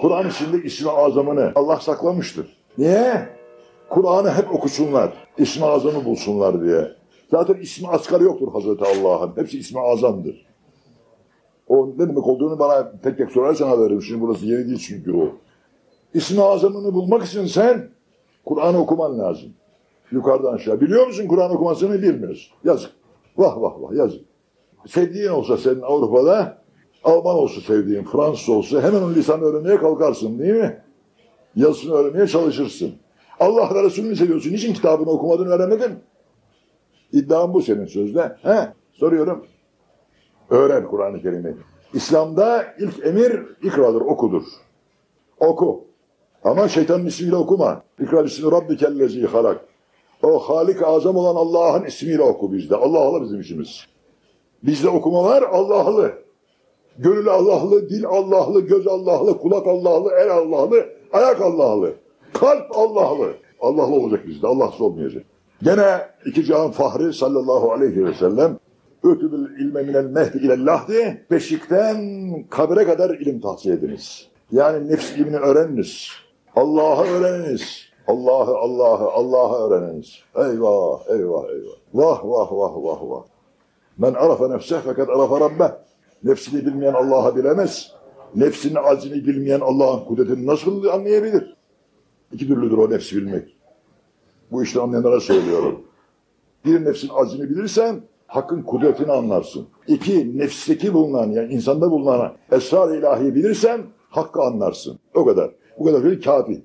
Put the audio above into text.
Kur'an içinde ismi azamını Allah saklamıştır. Niye? Kur'an'ı hep okusunlar. İsmi azamı bulsunlar diye. Zaten ismi asgarı yoktur Hazreti Allah'ın. Hepsi ismi azamdır. O ne demek olduğunu bana tek tek sorarsan haberim. Şimdi burası yeni değil çünkü o. İsmi azamını bulmak için sen Kur'an'ı okuman lazım. Yukarıdan aşağı. Biliyor musun Kur'an okumasını bilmiyorsun. Yazık. Vah vah vah yazık. Sevdiğin olsa senin Avrupa'da Alman olsa sevdiğin, Fransız olsa hemen onun lisanını öğrenmeye kalkarsın değil mi? Yazısını öğrenmeye çalışırsın. Allah ve Resulü'nü seviyorsun. Niçin kitabını okumadın, öğrenmedin? İddiam bu senin sözde. He? Soruyorum. Öğren Kur'an-ı Kerim'i. İslam'da ilk emir ikradır, okudur. Oku. Ama şeytanın ismiyle okuma. İkra bismi rabbikellezi halak. O Halik azam olan Allah'ın ismiyle oku bizde. Allah'lı bizim işimiz. Bizde okumalar Allah'lı. Gönül Allah'lı, dil Allah'lı, göz Allah'lı, kulak Allah'lı, el Allah'lı, ayak Allah'lı. Kalp Allah'lı. Allah'lı olacak bizde, Allahsız olmayacak. Gene iki cihan fahri sallallahu aleyhi ve sellem Ötübül ilme minel mehdi ile lahdi beşikten kabre kadar ilim tahsil ediniz. Yani nefs ilmini öğreniniz. Allah'ı öğreniniz. Allah'ı, Allah'ı, Allah'ı öğreniniz. Eyvah, eyvah, eyvah. Vah, vah, vah, vah, vah. Men arafa nefseh fakat arafa rabbeh. Nefsini bilmeyen Allah'ı bilemez. Nefsinin azini bilmeyen Allah'ın kudretini nasıl anlayabilir? İki türlüdür o nefsi bilmek. Bu işte anlayanlara söylüyorum. Bir nefsin azini bilirsen hakkın kudretini anlarsın. İki, nefsteki bulunan yani insanda bulunan esrar ilahi bilirsen hakkı anlarsın. O kadar. Bu kadar bir kafi.